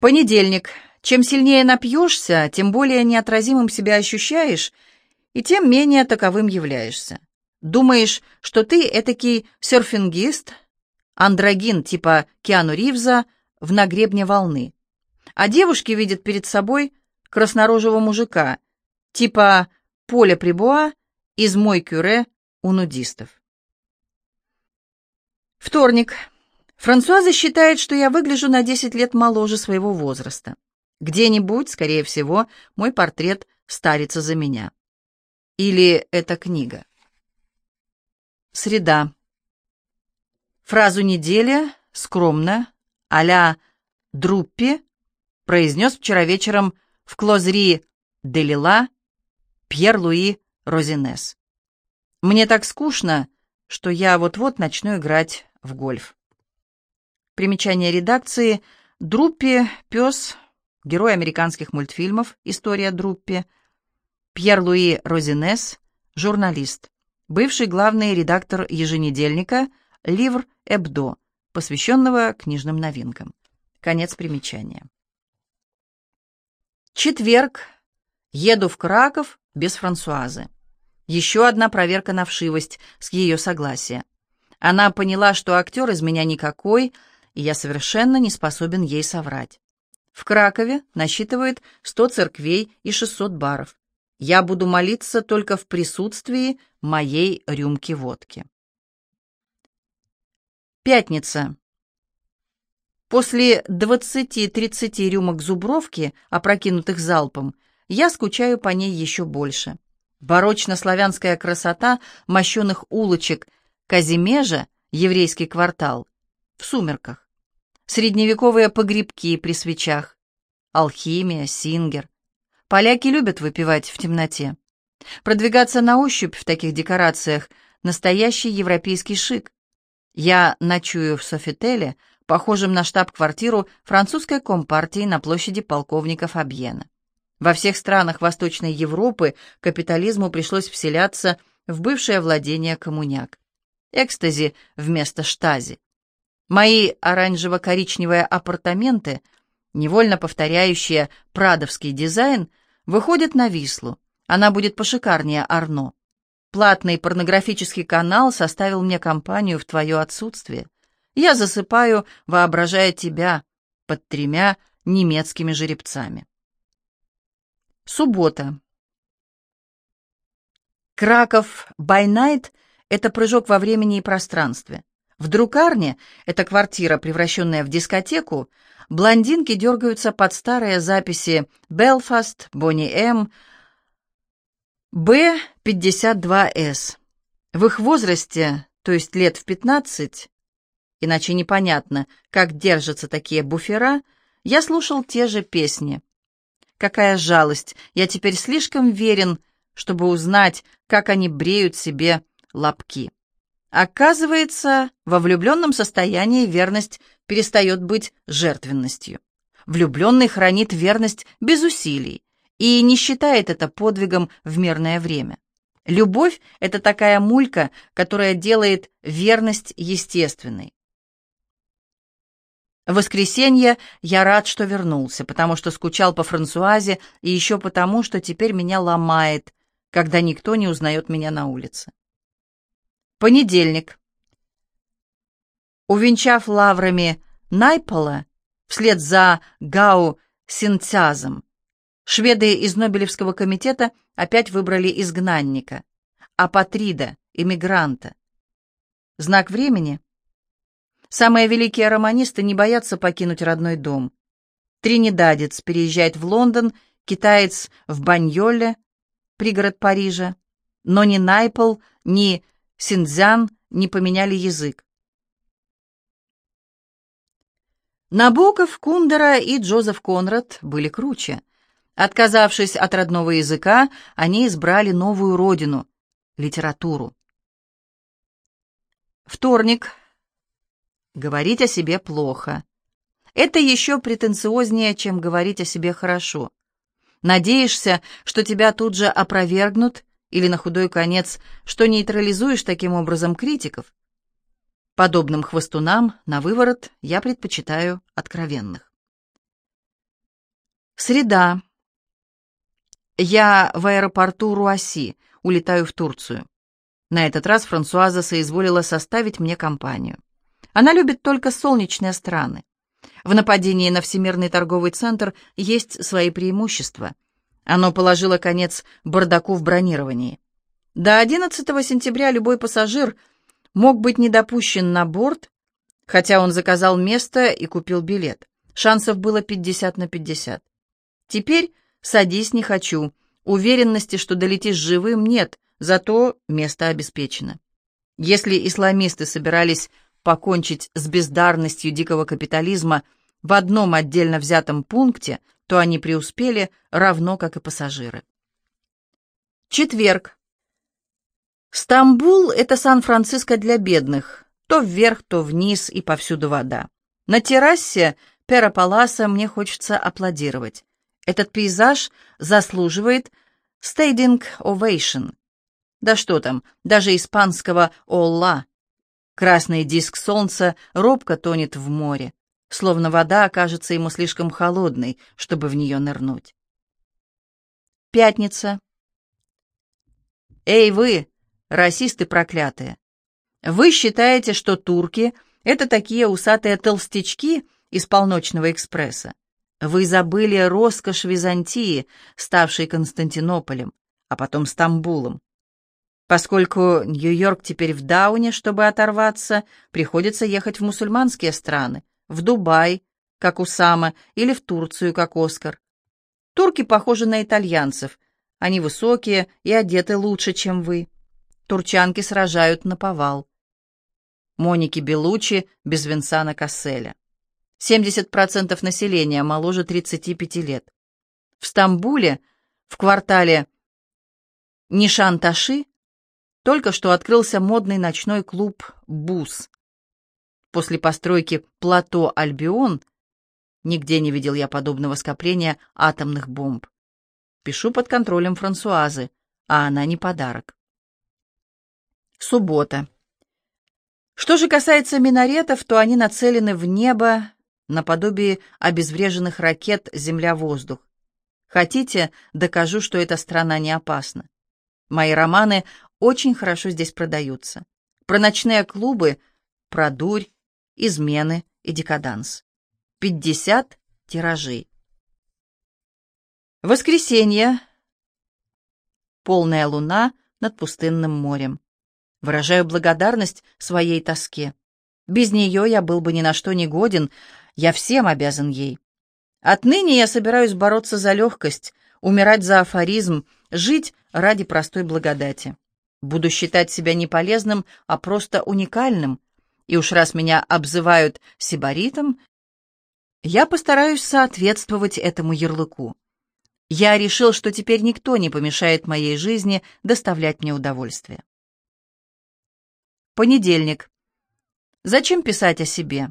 Понедельник. Чем сильнее напьешься, тем более неотразимым себя ощущаешь, и тем менее таковым являешься. Думаешь, что ты этакий серфингист, андрогин типа Киану Ривза в «На волны». А девушки видят перед собой краснорожего мужика, типа Поля Прибуа из «Мой кюре» у нудистов. Вторник. Франсуаза считает, что я выгляжу на 10 лет моложе своего возраста. Где-нибудь, скорее всего, мой портрет старится за меня. Или это книга. Среда. Фразу недели скромно, а-ля Друппи, произнес вчера вечером в Клозри де Лила Пьер-Луи Розинес. Мне так скучно, что я вот-вот начну играть в гольф. Примечание редакции. Друппи, пес, герой американских мультфильмов «История Друппи». Пьер-Луи Розинес, журналист. Бывший главный редактор еженедельника «Ливр Эбдо», посвященного книжным новинкам. Конец примечания. Четверг. Еду в Краков без Франсуазы. Еще одна проверка на вшивость с ее согласия. Она поняла, что актер из меня никакой, и я совершенно не способен ей соврать. В Кракове насчитывает 100 церквей и 600 баров. Я буду молиться только в присутствии моей рюмки водки. Пятница. После 20-30 рюмок зубровки, опрокинутых залпом, я скучаю по ней еще больше. Барочно-славянская красота мощеных улочек Казимежа, еврейский квартал, в сумерках. Средневековые погребки при свечах. Алхимия, сингер. Поляки любят выпивать в темноте. Продвигаться на ощупь в таких декорациях – настоящий европейский шик. Я ночую в Софителе, похожем на штаб-квартиру французской компартии на площади полковника Фабьена. Во всех странах Восточной Европы капитализму пришлось вселяться в бывшее владение коммуняк. Экстази вместо штази. Мои оранжево-коричневые апартаменты, невольно повторяющие прадовский дизайн, выходят на Вислу. Она будет пошикарнее Арно. Платный порнографический канал составил мне компанию в твое отсутствие. Я засыпаю, воображая тебя под тремя немецкими жеребцами. Суббота. Краков by night — это прыжок во времени и пространстве. В друкарне, это квартира, превращенная в дискотеку, блондинки дергаются под старые записи «Белфаст», «Бонни М», «Б-52С». В их возрасте, то есть лет в 15, иначе непонятно, как держатся такие буфера, я слушал те же песни — Какая жалость! Я теперь слишком верен, чтобы узнать, как они бреют себе лобки. Оказывается, во влюбленном состоянии верность перестает быть жертвенностью. Влюбленный хранит верность без усилий и не считает это подвигом в мирное время. Любовь — это такая мулька, которая делает верность естественной. Воскресенье я рад, что вернулся, потому что скучал по Франсуазе и еще потому, что теперь меня ломает, когда никто не узнает меня на улице. Понедельник. Увенчав лаврами Найпола вслед за Гау Синцязом, шведы из Нобелевского комитета опять выбрали изгнанника, апатрида, эмигранта. Знак времени — Самые великие романисты не боятся покинуть родной дом. Тринидадец переезжает в Лондон, китаец в Баньоле, пригород Парижа. Но ни Найпл, ни Синдзян не поменяли язык. Набоков, Кундера и Джозеф Конрад были круче. Отказавшись от родного языка, они избрали новую родину — литературу. Вторник, Говорить о себе плохо. Это еще претенциознее, чем говорить о себе хорошо. Надеешься, что тебя тут же опровергнут, или на худой конец, что нейтрализуешь таким образом критиков. Подобным хвостунам на выворот я предпочитаю откровенных. Среда. Я в аэропорту Руаси, улетаю в Турцию. На этот раз Франсуаза соизволила составить мне компанию. Она любит только солнечные страны. В нападении на Всемирный торговый центр есть свои преимущества. Оно положило конец бардаку в бронировании. До 11 сентября любой пассажир мог быть не допущен на борт, хотя он заказал место и купил билет. Шансов было 50 на 50. Теперь садись не хочу. Уверенности, что долетишь живым, нет, зато место обеспечено. Если исламисты собирались покончить с бездарностью дикого капитализма в одном отдельно взятом пункте, то они преуспели, равно как и пассажиры. Четверг. Стамбул — это Сан-Франциско для бедных. То вверх, то вниз, и повсюду вода. На террасе Пера Паласа мне хочется аплодировать. Этот пейзаж заслуживает «стейдинг ovation». Да что там, даже испанского «олла». Красный диск солнца робко тонет в море, словно вода окажется ему слишком холодной, чтобы в нее нырнуть. Пятница. Эй вы, расисты проклятые! Вы считаете, что турки — это такие усатые толстячки из полночного экспресса? Вы забыли роскошь Византии, ставшей Константинополем, а потом Стамбулом. Поскольку Нью-Йорк теперь в Дауне, чтобы оторваться, приходится ехать в мусульманские страны, в Дубай, как Усама, или в Турцию, как Оскар. Турки похожи на итальянцев. Они высокие и одеты лучше, чем вы. Турчанки сражают на повал. Моники Белучи без Винсана Касселя. 70% населения моложе 35 лет. В Стамбуле, в квартале Нишанташи, только что открылся модный ночной клуб «Бус». После постройки плато «Альбион» нигде не видел я подобного скопления атомных бомб. Пишу под контролем Франсуазы, а она не подарок. Суббота. Что же касается минаретов, то они нацелены в небо наподобие обезвреженных ракет «Земля-воздух». Хотите, докажу, что эта страна не опасна. Мои романы очень хорошо здесь продаются. Про ночные клубы, про дурь, измены и декаданс. 50 тиражей. Воскресенье. Полная луна над пустынным морем. Выражаю благодарность своей тоске. Без нее я был бы ни на что не годен, я всем обязан ей. Отныне я собираюсь бороться за легкость, умирать за афоризм, жить ради простой благодати. Буду считать себя не полезным, а просто уникальным. И уж раз меня обзывают сибаритом, я постараюсь соответствовать этому ярлыку. Я решил, что теперь никто не помешает моей жизни доставлять мне удовольствие. Понедельник. Зачем писать о себе?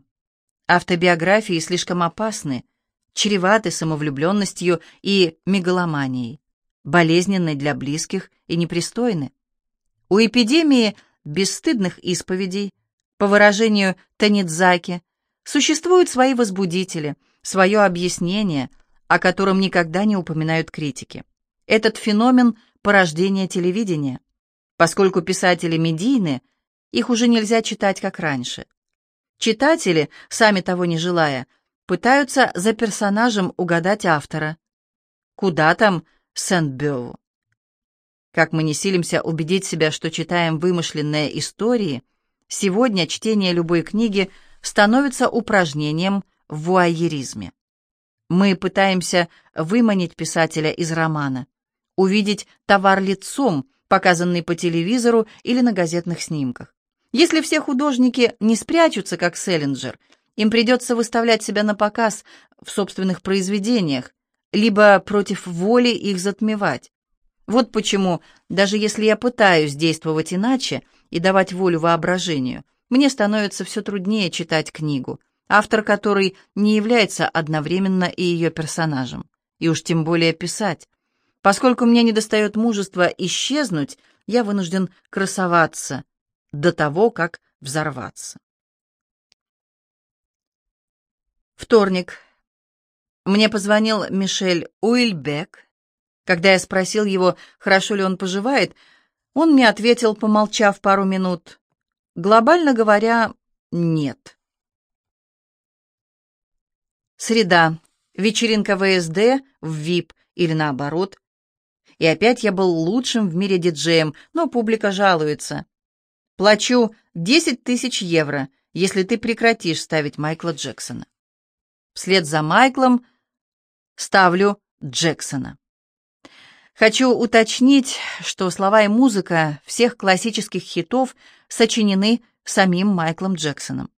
Автобиографии слишком опасны, чреваты самовлюбленностью и мегаломанией, болезненны для близких и непристойны. У эпидемии бесстыдных исповедей, по выражению Танидзаки, существуют свои возбудители, свое объяснение, о котором никогда не упоминают критики. Этот феномен – порождение телевидения. Поскольку писатели медийны, их уже нельзя читать, как раньше. Читатели, сами того не желая, пытаются за персонажем угадать автора. Куда там Сент-Бёву? Как мы не силимся убедить себя, что читаем вымышленные истории, сегодня чтение любой книги становится упражнением в вуайеризме. Мы пытаемся выманить писателя из романа, увидеть товар лицом, показанный по телевизору или на газетных снимках. Если все художники не спрячутся, как Селлинджер, им придется выставлять себя на показ в собственных произведениях, либо против воли их затмевать. Вот почему, даже если я пытаюсь действовать иначе и давать волю воображению, мне становится все труднее читать книгу, автор которой не является одновременно и ее персонажем, и уж тем более писать. Поскольку мне недостает мужества исчезнуть, я вынужден красоваться до того, как взорваться. Вторник. Мне позвонил Мишель Уильбек. Когда я спросил его, хорошо ли он поживает, он мне ответил, помолчав пару минут, глобально говоря, нет. Среда. Вечеринка ВСД в ВИП или наоборот. И опять я был лучшим в мире диджеем, но публика жалуется. Плачу 10 тысяч евро, если ты прекратишь ставить Майкла Джексона. Вслед за Майклом ставлю Джексона. Хочу уточнить, что слова и музыка всех классических хитов сочинены самим Майклом Джексоном.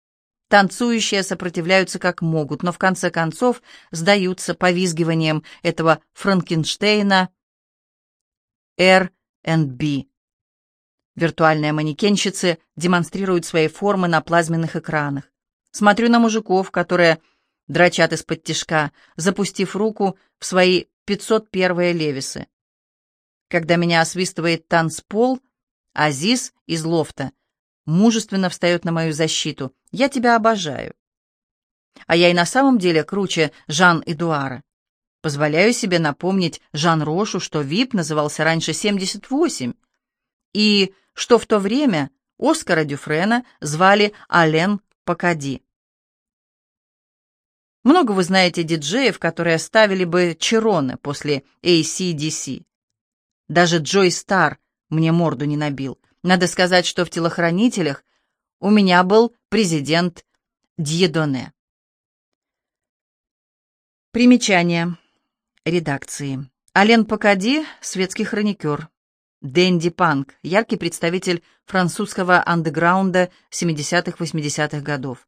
Танцующие сопротивляются как могут, но в конце концов сдаются повизгиванием этого Франкенштейна R&B. Виртуальные манекенщицы демонстрируют свои формы на плазменных экранах. Смотрю на мужиков, которые дрочат из-под тишка, запустив руку в свои 501-е левисы. Когда меня освистывает танцпол, Азиз из лофта мужественно встает на мою защиту. «Я тебя обожаю». А я и на самом деле круче Жан-Эдуара. Позволяю себе напомнить Жан Рошу, что ВИП назывался раньше 78, и что в то время Оскара Дюфрена звали Ален Пакади. Много вы знаете диджеев, которые ставили бы Чероны после ACDC. Даже Джой Стар мне морду не набил. Надо сказать, что в телохранителях у меня был президент Дьедоне. Примечание. Редакции. Ален Пакади, светский хроникер. Дэнди Панк, яркий представитель французского андеграунда 70-80-х годов.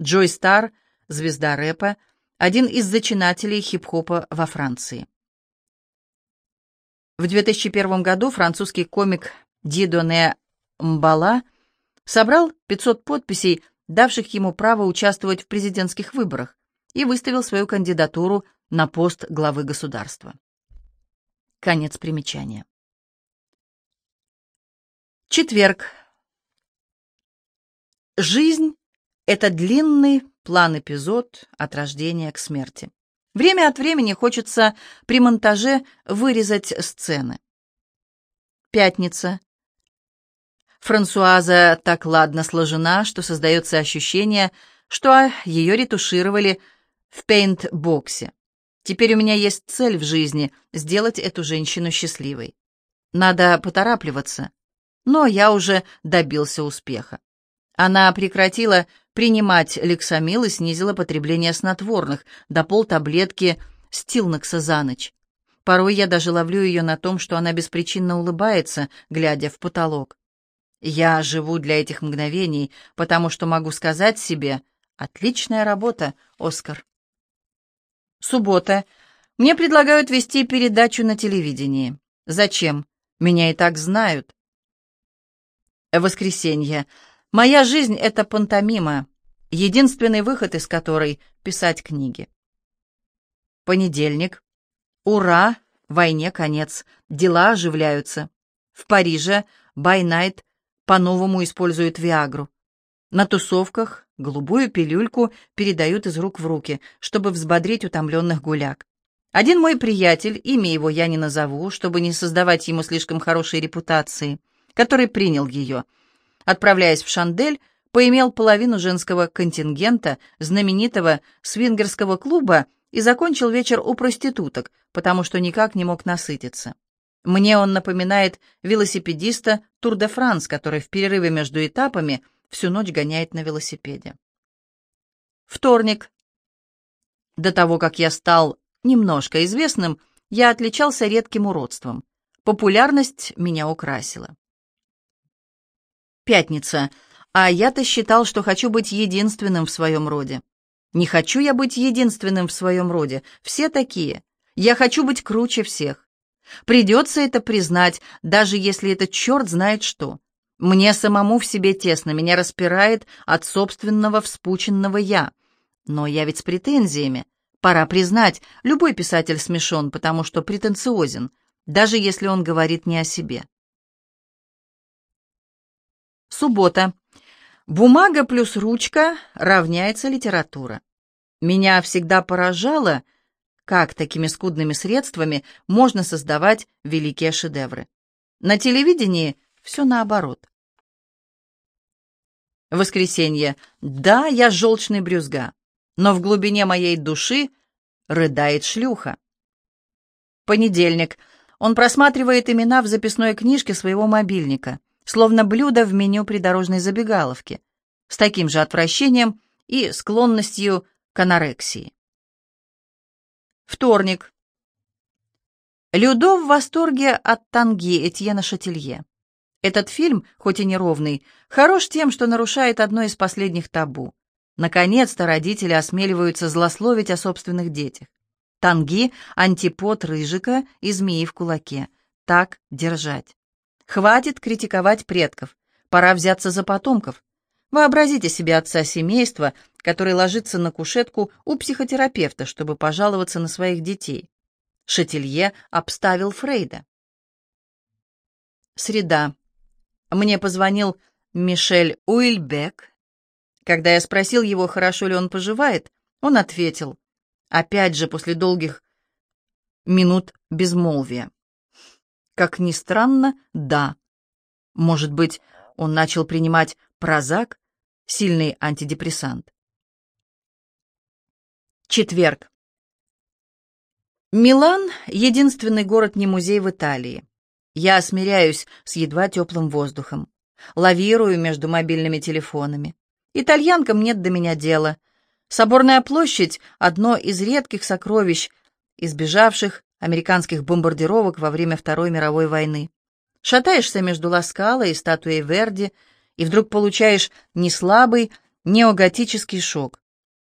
Джой Стар, звезда рэпа, один из зачинателей хип-хопа во Франции. В 2001 году французский комик Дидоне Мбала собрал 500 подписей, давших ему право участвовать в президентских выборах, и выставил свою кандидатуру на пост главы государства. Конец примечания. Четверг. Жизнь — это длинный план-эпизод от рождения к смерти. Время от времени хочется при монтаже вырезать сцены. Пятница. Франсуаза так ладно сложена, что создается ощущение, что ее ретушировали в пейнт-боксе. Теперь у меня есть цель в жизни — сделать эту женщину счастливой. Надо поторапливаться но я уже добился успеха. Она прекратила принимать лексамил и снизила потребление снотворных до полтаблетки стилнокса за ночь. Порой я даже ловлю ее на том, что она беспричинно улыбается, глядя в потолок. Я живу для этих мгновений, потому что могу сказать себе «Отличная работа, Оскар». Суббота. Мне предлагают вести передачу на телевидении. Зачем? Меня и так знают. Воскресенье. Моя жизнь — это пантомима, единственный выход из которой — писать книги. Понедельник. Ура! Войне конец. Дела оживляются. В Париже by night по-новому использует Виагру. На тусовках голубую пилюльку передают из рук в руки, чтобы взбодрить утомленных гуляк. Один мой приятель, имя его я не назову, чтобы не создавать ему слишком хорошей репутации, который принял ее. Отправляясь в Шандель, поимел половину женского контингента знаменитого свингерского клуба и закончил вечер у проституток, потому что никак не мог насытиться. Мне он напоминает велосипедиста Тур-де-Франс, который в перерыве между этапами всю ночь гоняет на велосипеде. Вторник. До того, как я стал немножко известным, я отличался редким уродством. Популярность меня украсила. Пятница. А я-то считал, что хочу быть единственным в своем роде. Не хочу я быть единственным в своем роде. Все такие. Я хочу быть круче всех. Придется это признать, даже если это черт знает что. Мне самому в себе тесно, меня распирает от собственного вспученного «я». Но я ведь с претензиями. Пора признать, любой писатель смешон, потому что претенциозен, даже если он говорит не о себе. Суббота. Бумага плюс ручка равняется литература. Меня всегда поражало, как такими скудными средствами можно создавать великие шедевры. На телевидении все наоборот. Воскресенье. Да, я желчный брюзга, но в глубине моей души рыдает шлюха. Понедельник. Он просматривает имена в записной книжке своего мобильника, словно блюдо в меню придорожной забегаловки, с таким же отвращением и склонностью к анорексии. Вторник. Людо в восторге от танги Этьена Шателье. Этот фильм, хоть и неровный, хорош тем, что нарушает одно из последних табу. Наконец-то родители осмеливаются злословить о собственных детях. Танги — антипод рыжика и змеи в кулаке. Так держать. Хватит критиковать предков. Пора взяться за потомков. Вообразите себе отца семейства, который ложится на кушетку у психотерапевта, чтобы пожаловаться на своих детей. Шатилье обставил Фрейда. Среда. Мне позвонил Мишель Уильбек. Когда я спросил его, хорошо ли он поживает, он ответил, опять же после долгих минут безмолвия. Как ни странно, да. Может быть, он начал принимать прозак, сильный антидепрессант. Четверг. Милан — единственный город не музей в Италии. Я смиряюсь с едва теплым воздухом, лавирую между мобильными телефонами. Итальянкам нет до меня дела. Соборная площадь — одно из редких сокровищ, избежавших американских бомбардировок во время Второй мировой войны. Шатаешься между Ласкало и статуей Верди, и вдруг получаешь неслабый неоготический шок.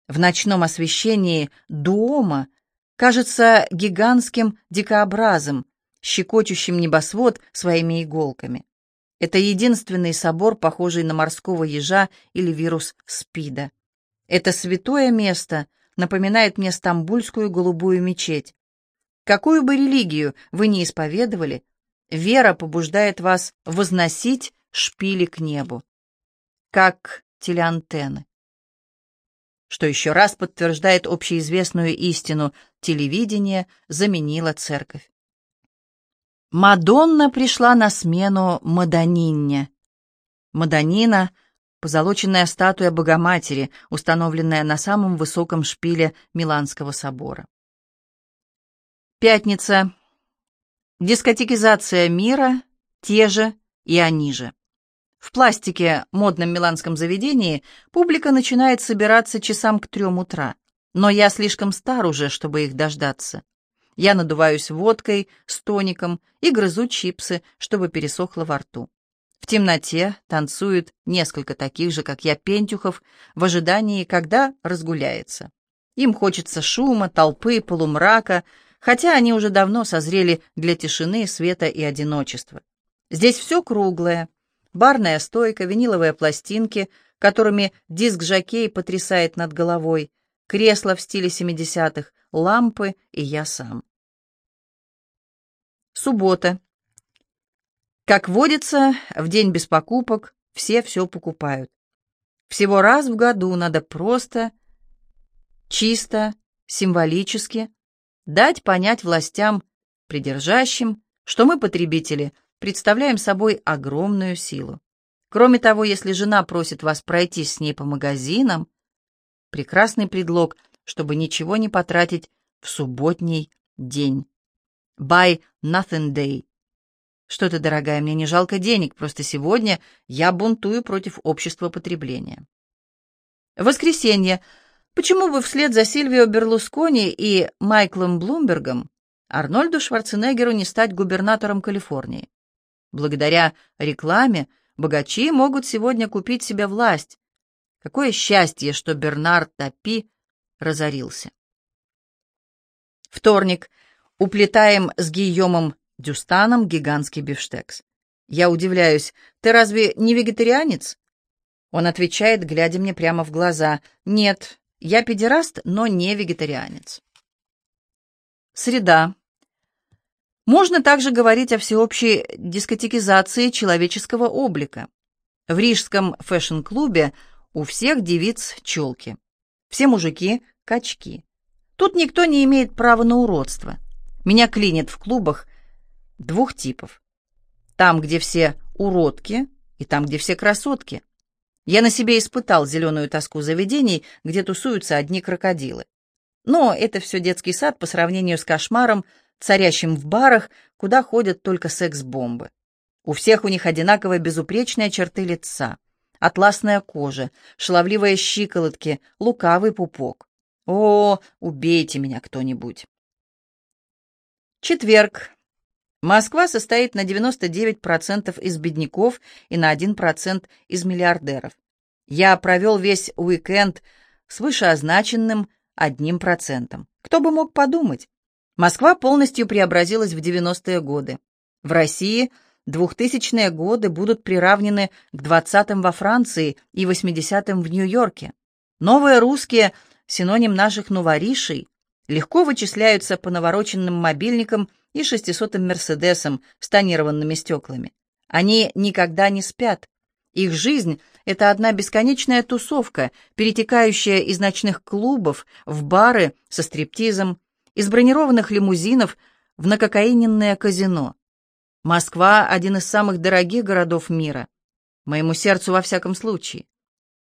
В ночном освещении дома кажется гигантским дикообразом, щекочущим небосвод своими иголками. Это единственный собор, похожий на морского ежа или вирус СПИДа. Это святое место напоминает мне стамбульскую голубую мечеть. Какую бы религию вы ни исповедовали, вера побуждает вас возносить шпили к небу, как телеантенны. Что еще раз подтверждает общеизвестную истину, телевидение заменило церковь. Мадонна пришла на смену Мадонинне. Мадонина — позолоченная статуя Богоматери, установленная на самом высоком шпиле Миланского собора. Пятница. Дискотекизация мира, те же и они же. В пластике, модном миланском заведении, публика начинает собираться часам к трем утра. Но я слишком стар уже, чтобы их дождаться. Я надуваюсь водкой с тоником и грызу чипсы, чтобы пересохло во рту. В темноте танцуют несколько таких же, как я, пентюхов, в ожидании, когда разгуляется. Им хочется шума, толпы, полумрака, хотя они уже давно созрели для тишины, света и одиночества. Здесь все круглое. Барная стойка, виниловые пластинки, которыми диск-жокей потрясает над головой, кресло в стиле 70-х, лампы и я сам. Суббота. Как водится, в день без покупок все все покупают. Всего раз в году надо просто, чисто, символически дать понять властям, придержащим, что мы, потребители, представляем собой огромную силу. Кроме того, если жена просит вас пройтись с ней по магазинам, прекрасный предлог, чтобы ничего не потратить в субботний день. Buy nothing day. Что ты, дорогая, мне не жалко денег, просто сегодня я бунтую против общества потребления. Воскресенье. Почему бы вслед за Сильвио Берлускони и Майклом Блумбергом Арнольду Шварценеггеру не стать губернатором Калифорнии? Благодаря рекламе богачи могут сегодня купить себе власть. Какое счастье, что Бернард Тапи разорился. Вторник. Уплетаем с Гийомом Дюстаном гигантский бифштекс. Я удивляюсь, ты разве не вегетарианец? Он отвечает, глядя мне прямо в глаза. Нет, я педераст, но не вегетарианец. Среда. Можно также говорить о всеобщей дискотекизации человеческого облика. В рижском фэшн-клубе у всех девиц челки. Все мужики — качки. Тут никто не имеет права на уродство. Меня клинит в клубах двух типов. Там, где все уродки, и там, где все красотки. Я на себе испытал зеленую тоску заведений, где тусуются одни крокодилы. Но это все детский сад по сравнению с кошмаром, царящим в барах, куда ходят только секс-бомбы. У всех у них одинаково безупречные черты лица. Атласная кожа, шаловливые щиколотки, лукавый пупок. О, убейте меня кто-нибудь. Четверг. Москва состоит на 99% из бедняков и на 1% из миллиардеров. Я провел весь уикенд с вышеозначенным одним процентом. Кто бы мог подумать? Москва полностью преобразилась в 90-е годы. В России 2000-е годы будут приравнены к 20-м во Франции и 80-м в Нью-Йорке. Новые русские, синоним наших новоришей, легко вычисляются по навороченным мобильникам и 600-м Мерседесам с тонированными стеклами. Они никогда не спят. Их жизнь — это одна бесконечная тусовка, перетекающая из ночных клубов в бары со стриптизом, из бронированных лимузинов в накокаиненное казино. Москва — один из самых дорогих городов мира. Моему сердцу во всяком случае.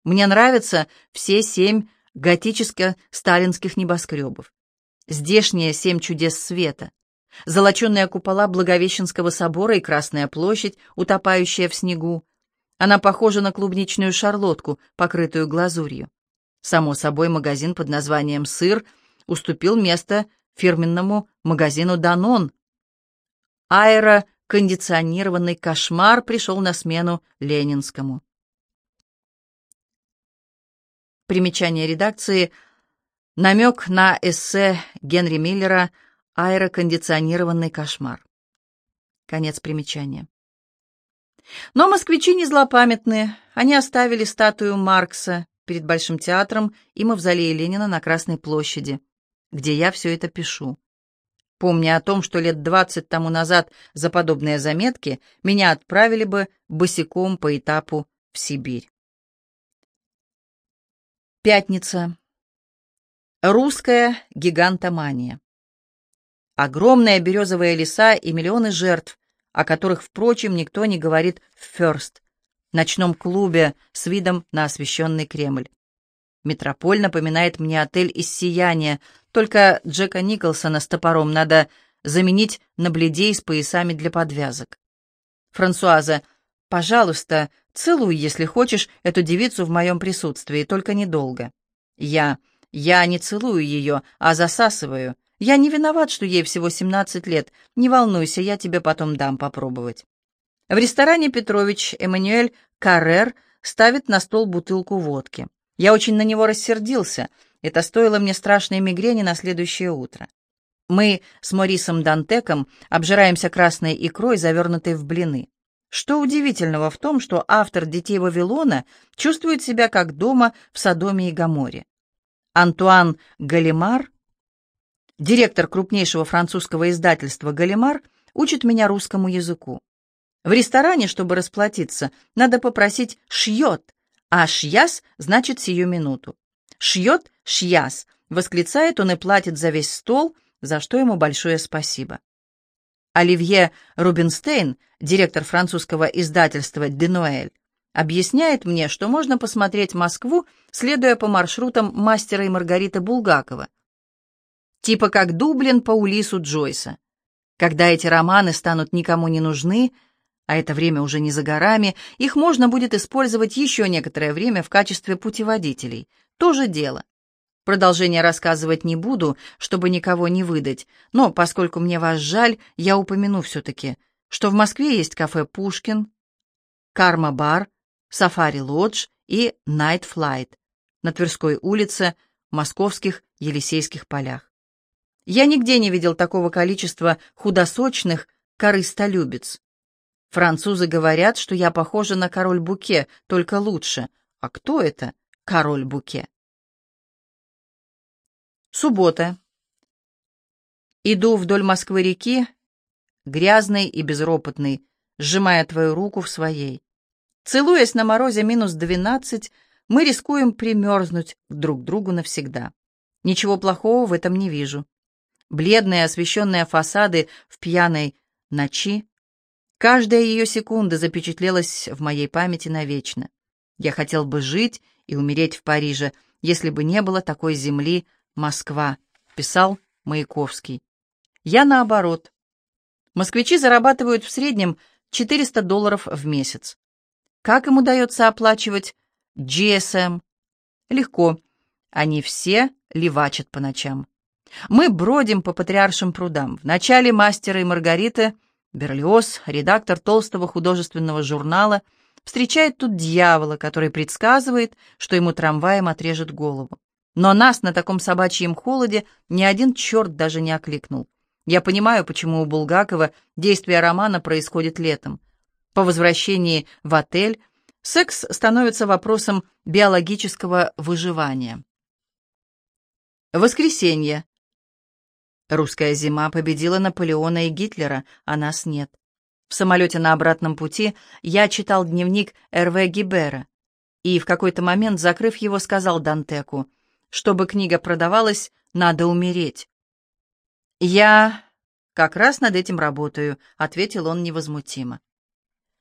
Мне нравятся все семь готическо-сталинских небоскребов. Здешние семь чудес света. Золоченые купола Благовещенского собора и Красная площадь, утопающая в снегу. Она похожа на клубничную шарлотку, покрытую глазурью. Само собой, магазин под названием «Сыр» уступил место фирменному магазину «Данон». Аэрокондиционированный кошмар пришел на смену ленинскому. Примечание редакции. Намек на эссе Генри Миллера «Аэрокондиционированный кошмар». Конец примечания. Но москвичи не злопамятные. Они оставили статую Маркса перед Большим театром и мавзолей Ленина на Красной площади, где я все это пишу. Помня о том, что лет двадцать тому назад за подобные заметки меня отправили бы босиком по этапу в Сибирь. Пятница. Русская гигантомания. Огромные березовые леса и миллионы жертв, о которых, впрочем, никто не говорит в «Фёрст», ночном клубе с видом на освещенный Кремль. Метрополь напоминает мне отель из сияния, только Джека Николсона с топором надо заменить на бледей с поясами для подвязок. Франсуаза, пожалуйста, целуй, если хочешь, эту девицу в моем присутствии, только недолго. Я, я не целую ее, а засасываю. Я не виноват, что ей всего 17 лет. Не волнуйся, я тебе потом дам попробовать. В ресторане Петрович Эммануэль Каррер ставит на стол бутылку водки. Я очень на него рассердился. Это стоило мне страшной мигрени на следующее утро. Мы с Морисом Дантеком обжираемся красной икрой, завернутой в блины. Что удивительного в том, что автор «Детей Вавилона» чувствует себя как дома в Содоме и Гоморе. Антуан Галимар Директор крупнейшего французского издательства «Галимар» учит меня русскому языку. В ресторане, чтобы расплатиться, надо попросить «шьет», а «шьяс» значит «сию минуту». «Шьет» — «шьяс», восклицает он и платит за весь стол, за что ему большое спасибо. Оливье Рубинстейн, директор французского издательства «Денуэль», объясняет мне, что можно посмотреть Москву, следуя по маршрутам мастера и Маргариты Булгакова — Типа как Дублин по Улису Джойса. Когда эти романы станут никому не нужны, а это время уже не за горами, их можно будет использовать еще некоторое время в качестве путеводителей. То же дело. Продолжение рассказывать не буду, чтобы никого не выдать, но поскольку мне вас жаль, я упомяну все-таки, что в Москве есть кафе «Пушкин», «Карма-бар», «Сафари-лодж» и «Найт Флайт» на Тверской улице, московских Елисейских полях. Я нигде не видел такого количества худосочных корыстолюбец. Французы говорят, что я похожа на король Буке, только лучше. А кто это король Буке? Суббота. Иду вдоль Москвы-реки, грязный и безропотный, сжимая твою руку в своей. Целуясь на морозе минус двенадцать, мы рискуем примерзнуть друг к другу навсегда. Ничего плохого в этом не вижу. Бледные освещенные фасады в пьяной ночи. Каждая ее секунда запечатлелась в моей памяти навечно. Я хотел бы жить и умереть в Париже, если бы не было такой земли Москва, писал Маяковский. Я наоборот. Москвичи зарабатывают в среднем 400 долларов в месяц. Как им удается оплачивать GSM? Легко. Они все левачат по ночам. Мы бродим по патриаршим прудам. В начале «Мастера и Маргариты» Берлиоз, редактор толстого художественного журнала, встречает тут дьявола, который предсказывает, что ему трамваем отрежет голову. Но нас на таком собачьем холоде ни один черт даже не окликнул. Я понимаю, почему у Булгакова действие романа происходит летом. По возвращении в отель секс становится вопросом биологического выживания. Воскресенье. Русская зима победила Наполеона и Гитлера, а нас нет. В самолете на обратном пути я читал дневник Р.В. Гибера и в какой-то момент, закрыв его, сказал Дантеку, чтобы книга продавалась, надо умереть. «Я как раз над этим работаю», — ответил он невозмутимо.